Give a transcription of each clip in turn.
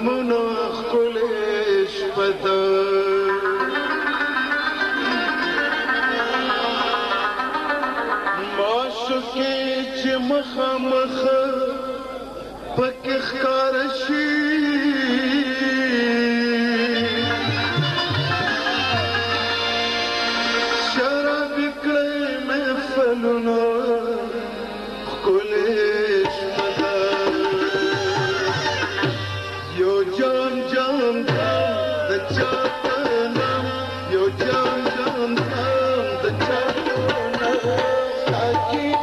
غمونو خلې شپته کې چې مخ مخ پک ښکار شي. त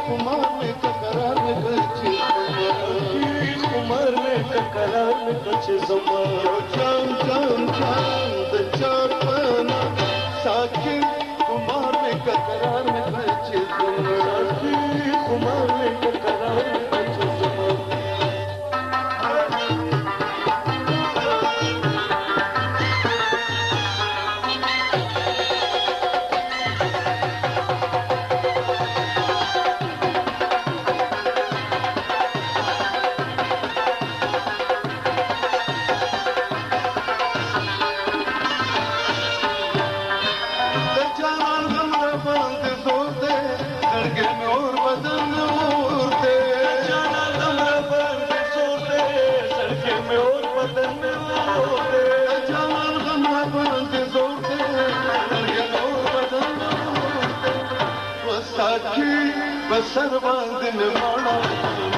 come, करण जम जाम सर्व दिल माना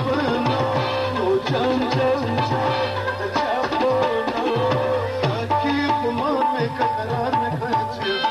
Thank you.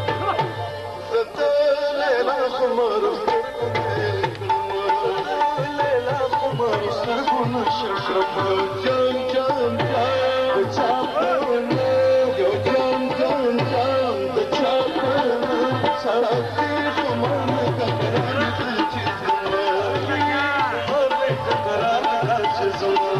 Lord.